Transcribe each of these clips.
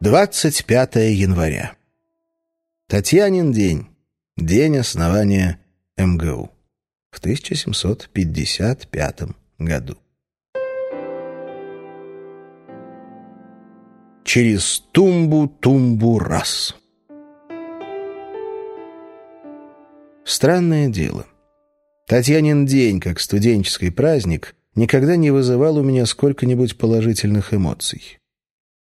25 января. Татьянин день. День основания МГУ. В 1755 году. Через тумбу-тумбу раз. Странное дело. Татьянин день, как студенческий праздник, никогда не вызывал у меня сколько-нибудь положительных эмоций.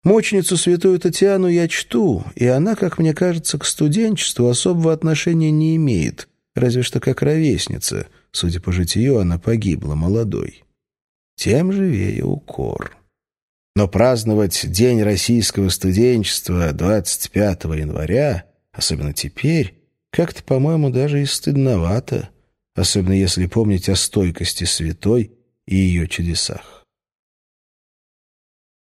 Мученицу святую Татьяну я чту, и она, как мне кажется, к студенчеству особого отношения не имеет, разве что как ровесница. Судя по житию, она погибла молодой. Тем живее укор. Но праздновать День российского студенчества 25 января, особенно теперь, как-то, по-моему, даже и стыдновато, особенно если помнить о стойкости святой и ее чудесах.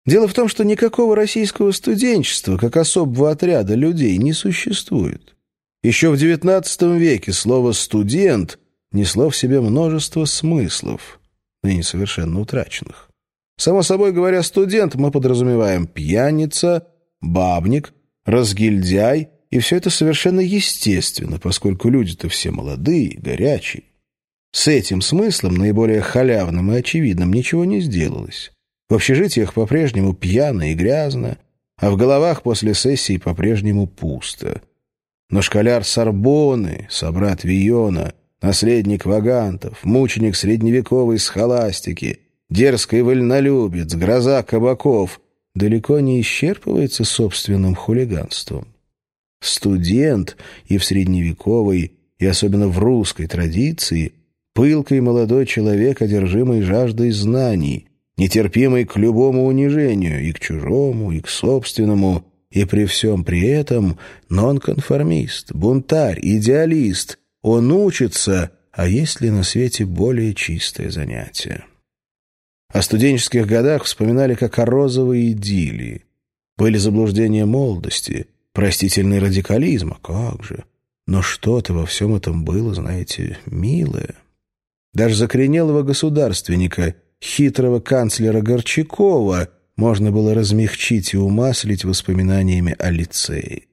Дело в том, что никакого российского студенчества, как особого отряда людей, не существует. Еще в XIX веке слово «студент» несло в себе множество смыслов, ныне совершенно утраченных. Само собой говоря, студент мы подразумеваем пьяница, бабник, разгильдяй, и все это совершенно естественно, поскольку люди-то все молодые, горячие. С этим смыслом, наиболее халявным и очевидным, ничего не сделалось. В общежитиях по-прежнему пьяно и грязно, а в головах после сессии по-прежнему пусто. Но школяр Сорбоны, собрат Виона, наследник Вагантов, мученик средневековой схоластики, дерзкий вольнолюбец, гроза кабаков далеко не исчерпывается собственным хулиганством. Студент и в средневековой, и особенно в русской традиции, пылкий молодой человек, одержимый жаждой знаний — нетерпимый к любому унижению, и к чужому, и к собственному, и при всем при этом нонконформист, бунтарь, идеалист. Он учится, а есть ли на свете более чистое занятие? О студенческих годах вспоминали как о розовой идиллии. Были заблуждения молодости, простительный радикализм, а как же. Но что-то во всем этом было, знаете, милое. Даже закоренелого государственника — хитрого канцлера Горчакова можно было размягчить и умаслить воспоминаниями о лицее.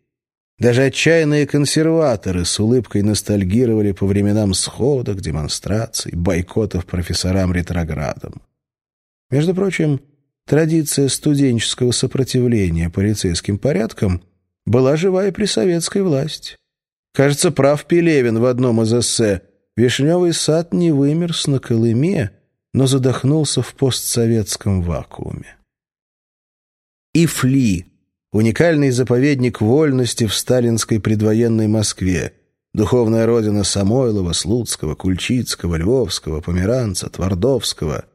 Даже отчаянные консерваторы с улыбкой ностальгировали по временам сходок, демонстраций, бойкотов профессорам-ретроградам. Между прочим, традиция студенческого сопротивления полицейским порядкам была жива и при советской власти. Кажется, прав Пелевин в одном из эссе «Вишневый сад не вымерз на Колыме», но задохнулся в постсоветском вакууме. Ифли — уникальный заповедник вольности в сталинской предвоенной Москве, духовная родина Самойлова, Слуцкого, Кульчицкого, Львовского, Померанца, Твардовского.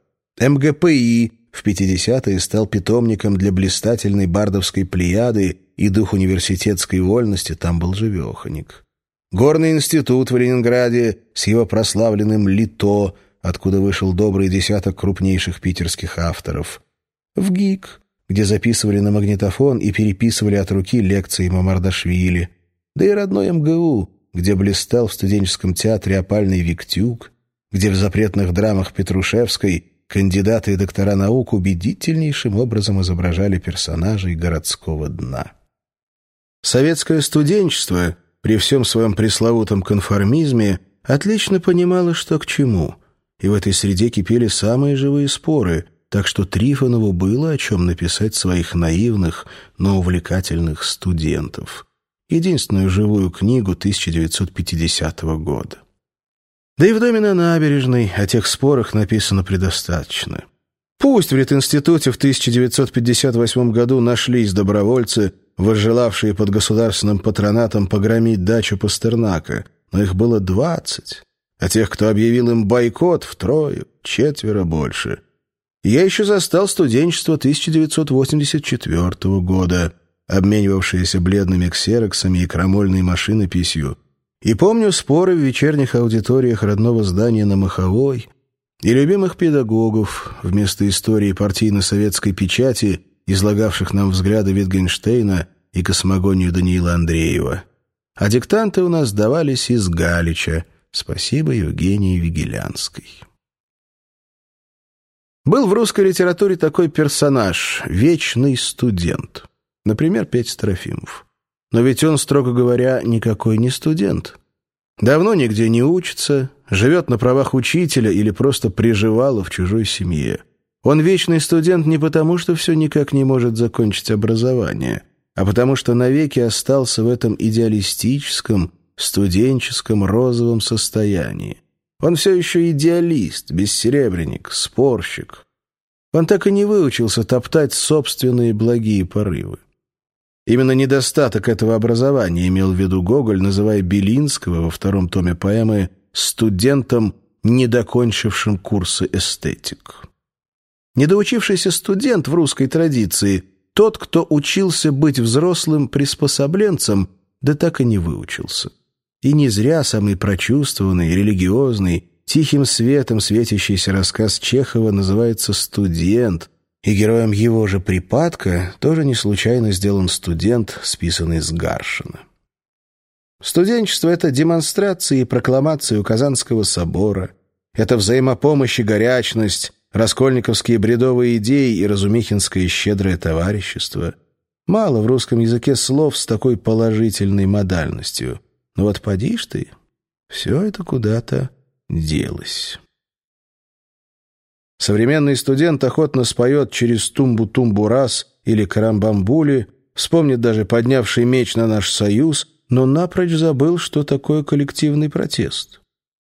МГПИ в 50-е стал питомником для блистательной бардовской плеяды, и дух университетской вольности там был живеханик. Горный институт в Ленинграде с его прославленным «Лито» — откуда вышел добрый десяток крупнейших питерских авторов. В ГИК, где записывали на магнитофон и переписывали от руки лекции Мамардашвили. Да и родной МГУ, где блистал в студенческом театре опальный Виктюк, где в запретных драмах Петрушевской кандидаты и доктора наук убедительнейшим образом изображали персонажей городского дна. Советское студенчество, при всем своем пресловутом конформизме, отлично понимало, что к чему — и в этой среде кипели самые живые споры, так что Трифонову было о чем написать своих наивных, но увлекательных студентов. Единственную живую книгу 1950 года. Да и в доме на набережной о тех спорах написано предостаточно. Пусть в Литинституте в 1958 году нашлись добровольцы, возжелавшие под государственным патронатом погромить дачу Пастернака, но их было двадцать а тех, кто объявил им бойкот, втрое, четверо больше. Я еще застал студенчество 1984 года, обменивавшееся бледными ксероксами и крамольной машинописью, и помню споры в вечерних аудиториях родного здания на Маховой и любимых педагогов вместо истории партийно-советской печати, излагавших нам взгляды Витгенштейна и космогонию Даниила Андреева. А диктанты у нас давались из Галича — Спасибо Евгении Вигелянской. Был в русской литературе такой персонаж — вечный студент. Например, Петя Трофимов. Но ведь он, строго говоря, никакой не студент. Давно нигде не учится, живет на правах учителя или просто приживало в чужой семье. Он вечный студент не потому, что все никак не может закончить образование, а потому что навеки остался в этом идеалистическом, студенческом розовом состоянии. Он все еще идеалист, бессеребренник, спорщик. Он так и не выучился топтать собственные благие порывы. Именно недостаток этого образования имел в виду Гоголь, называя Белинского во втором томе поэмы «студентом, недокончившим курсы эстетик». Недоучившийся студент в русской традиции – тот, кто учился быть взрослым приспособленцем, да так и не выучился. И не зря самый прочувствованный, религиозный, тихим светом светящийся рассказ Чехова называется «Студент», и героем его же припадка тоже не случайно сделан студент, списанный с Гаршина. Студенчество — это демонстрации и прокламации у Казанского собора, это взаимопомощь и горячность, раскольниковские бредовые идеи и разумихинское щедрое товарищество. Мало в русском языке слов с такой положительной модальностью — но ну вот поди ж ты, все это куда-то делось. Современный студент охотно споет через тумбу-тумбу раз или карамбамбули, вспомнит даже поднявший меч на наш союз, но напрочь забыл, что такое коллективный протест.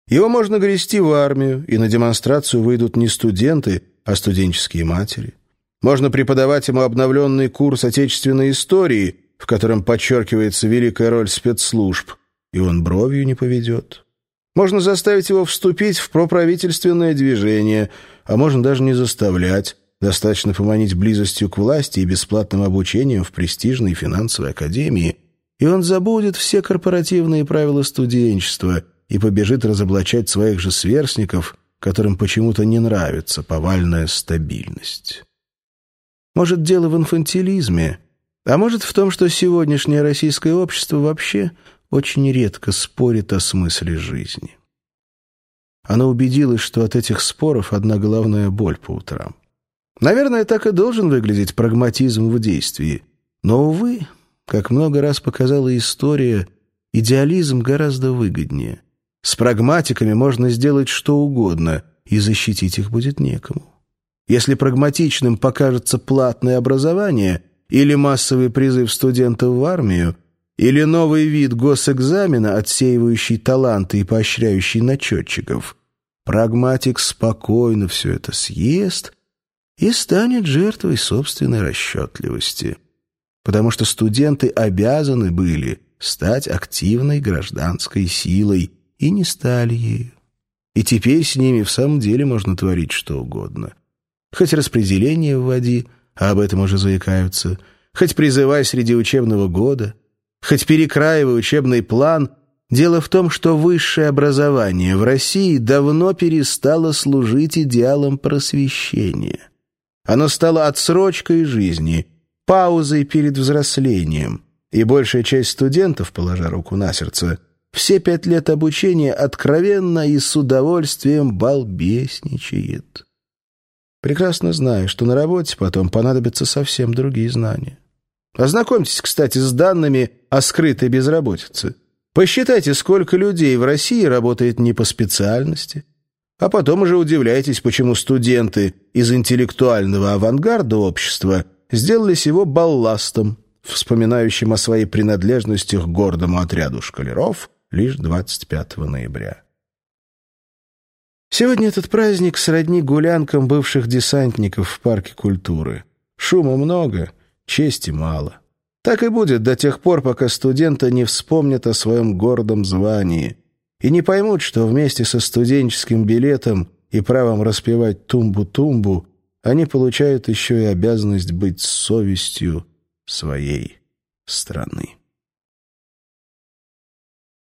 Его можно грести в армию, и на демонстрацию выйдут не студенты, а студенческие матери. Можно преподавать ему обновленный курс отечественной истории, в котором подчеркивается великая роль спецслужб – и он бровью не поведет. Можно заставить его вступить в проправительственное движение, а можно даже не заставлять. Достаточно поманить близостью к власти и бесплатным обучением в престижной финансовой академии, и он забудет все корпоративные правила студенчества и побежит разоблачать своих же сверстников, которым почему-то не нравится повальная стабильность. Может, дело в инфантилизме, а может в том, что сегодняшнее российское общество вообще очень редко спорит о смысле жизни. Она убедилась, что от этих споров одна головная боль по утрам. Наверное, так и должен выглядеть прагматизм в действии. Но, увы, как много раз показала история, идеализм гораздо выгоднее. С прагматиками можно сделать что угодно, и защитить их будет некому. Если прагматичным покажется платное образование или массовый призыв студентов в армию, или новый вид госэкзамена, отсеивающий таланты и поощряющий начетчиков. Прагматик спокойно все это съест и станет жертвой собственной расчетливости. Потому что студенты обязаны были стать активной гражданской силой и не стали ею. И теперь с ними в самом деле можно творить что угодно. Хоть распределение вводи, а об этом уже заикаются, хоть призывай среди учебного года — Хоть перекраивай учебный план, дело в том, что высшее образование в России давно перестало служить идеалом просвещения. Оно стало отсрочкой жизни, паузой перед взрослением, и большая часть студентов, положа руку на сердце, все пять лет обучения откровенно и с удовольствием балбесничает. Прекрасно знаю, что на работе потом понадобятся совсем другие знания. Ознакомьтесь, кстати, с данными о скрытой безработице. Посчитайте, сколько людей в России работает не по специальности. А потом уже удивляйтесь, почему студенты из интеллектуального авангарда общества сделались его балластом, вспоминающим о своей принадлежности к гордому отряду шкалеров лишь 25 ноября. Сегодня этот праздник сродни гулянкам бывших десантников в парке культуры. Шума много, чести мало. Так и будет до тех пор, пока студенты не вспомнят о своем гордом звании и не поймут, что вместе со студенческим билетом и правом распевать тумбу-тумбу они получают еще и обязанность быть совестью своей страны.